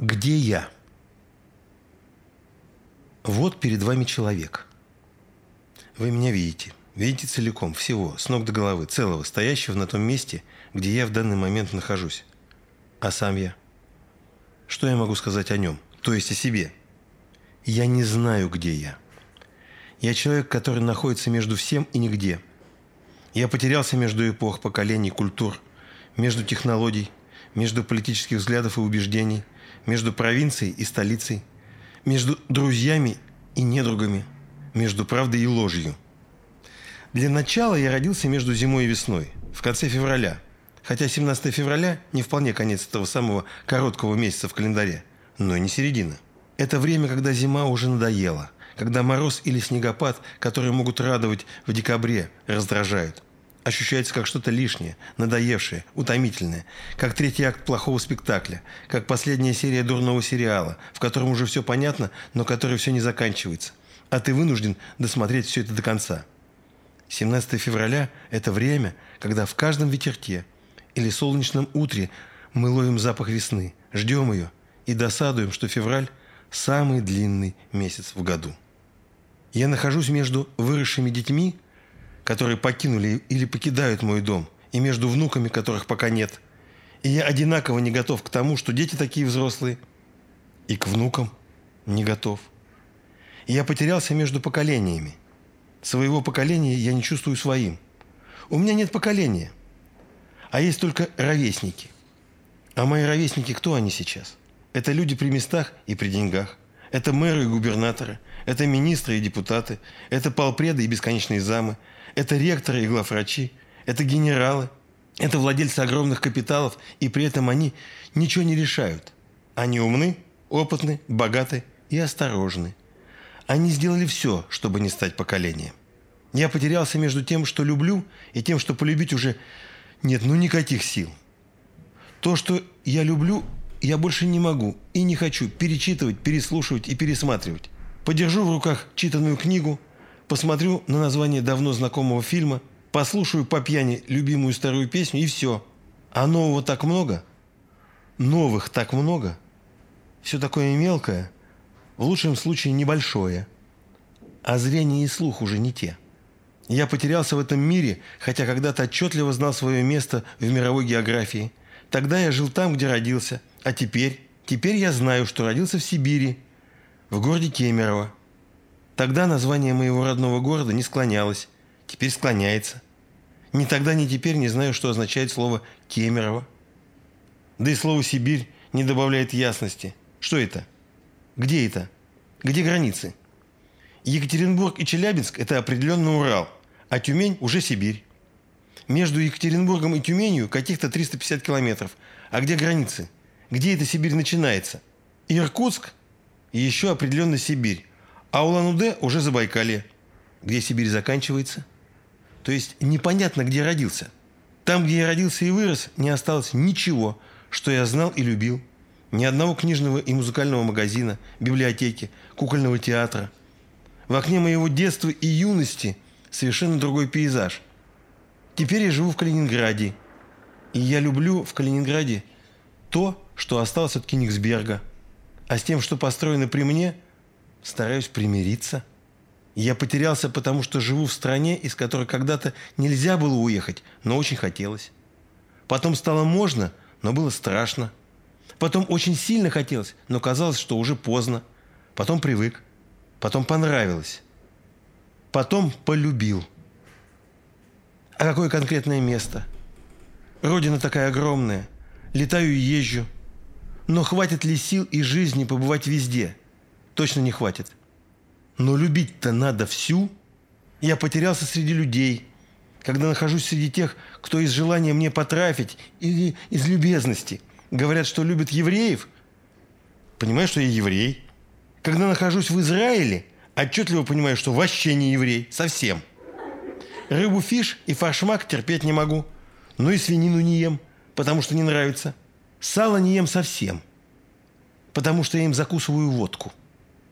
Где я? Вот перед вами человек. Вы меня видите. Видите целиком, всего, с ног до головы, целого, стоящего на том месте, где я в данный момент нахожусь. А сам я? Что я могу сказать о нем? То есть о себе? Я не знаю, где я. Я человек, который находится между всем и нигде. Я потерялся между эпох, поколений, культур, между технологий, между политических взглядов и убеждений – между провинцией и столицей, между друзьями и недругами, между правдой и ложью. Для начала я родился между зимой и весной, в конце февраля, хотя 17 февраля не вполне конец этого самого короткого месяца в календаре, но и не середина. Это время, когда зима уже надоела, когда мороз или снегопад, которые могут радовать в декабре, раздражают – ощущается как что-то лишнее, надоевшее, утомительное, как третий акт плохого спектакля, как последняя серия дурного сериала, в котором уже все понятно, но который все не заканчивается. А ты вынужден досмотреть все это до конца. 17 февраля – это время, когда в каждом ветерке или солнечном утре мы ловим запах весны, ждем ее и досадуем, что февраль – самый длинный месяц в году. Я нахожусь между выросшими детьми – которые покинули или покидают мой дом, и между внуками, которых пока нет. И я одинаково не готов к тому, что дети такие взрослые, и к внукам не готов. И я потерялся между поколениями. Своего поколения я не чувствую своим. У меня нет поколения, а есть только ровесники. А мои ровесники, кто они сейчас? Это люди при местах и при деньгах. Это мэры и губернаторы. Это министры и депутаты. Это полпреды и бесконечные замы. Это ректоры и главврачи, это генералы, это владельцы огромных капиталов, и при этом они ничего не решают. Они умны, опытны, богаты и осторожны. Они сделали все, чтобы не стать поколением. Я потерялся между тем, что люблю, и тем, что полюбить уже нет ну никаких сил. То, что я люблю, я больше не могу и не хочу перечитывать, переслушивать и пересматривать. Подержу в руках читанную книгу – посмотрю на название давно знакомого фильма, послушаю по пьяни любимую старую песню и все. А нового так много? Новых так много? Все такое мелкое, в лучшем случае небольшое. А зрение и слух уже не те. Я потерялся в этом мире, хотя когда-то отчетливо знал свое место в мировой географии. Тогда я жил там, где родился. А теперь? Теперь я знаю, что родился в Сибири, в городе Кемерово. Тогда название моего родного города не склонялось, теперь склоняется. Ни тогда, ни теперь не знаю, что означает слово «Кемерово». Да и слово «Сибирь» не добавляет ясности. Что это? Где это? Где границы? Екатеринбург и Челябинск – это определенно Урал, а Тюмень – уже Сибирь. Между Екатеринбургом и Тюменью каких-то 350 километров. А где границы? Где эта Сибирь начинается? Иркутск и еще определенно Сибирь. А Улан-Удэ уже Забайкалье, где Сибирь заканчивается. То есть непонятно, где родился. Там, где я родился и вырос, не осталось ничего, что я знал и любил. Ни одного книжного и музыкального магазина, библиотеки, кукольного театра. В окне моего детства и юности совершенно другой пейзаж. Теперь я живу в Калининграде. И я люблю в Калининграде то, что осталось от Кенигсберга. А с тем, что построено при мне – стараюсь примириться. Я потерялся, потому что живу в стране, из которой когда-то нельзя было уехать, но очень хотелось. Потом стало можно, но было страшно. Потом очень сильно хотелось, но казалось, что уже поздно. Потом привык. Потом понравилось. Потом полюбил. А какое конкретное место? Родина такая огромная. Летаю и езжу. Но хватит ли сил и жизни побывать везде – точно не хватит. Но любить-то надо всю. Я потерялся среди людей, когда нахожусь среди тех, кто из желания мне потрафить или из любезности говорят, что любят евреев. Понимаю, что я еврей. Когда нахожусь в Израиле, отчетливо понимаю, что вообще не еврей. Совсем. Рыбу, фиш и фаршмак терпеть не могу. Но и свинину не ем, потому что не нравится. Сало не ем совсем, потому что я им закусываю водку.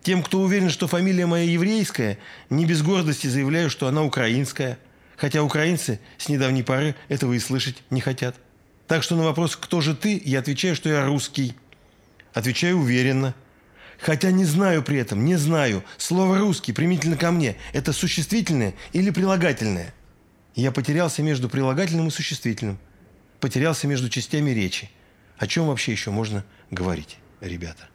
Тем, кто уверен, что фамилия моя еврейская, не без гордости заявляю, что она украинская. Хотя украинцы с недавней поры этого и слышать не хотят. Так что на вопрос «Кто же ты?» я отвечаю, что я русский. Отвечаю уверенно. Хотя не знаю при этом, не знаю. Слово «русский» применительно ко мне. Это существительное или прилагательное? Я потерялся между прилагательным и существительным потерялся между частями речи. О чем вообще еще можно говорить, ребята?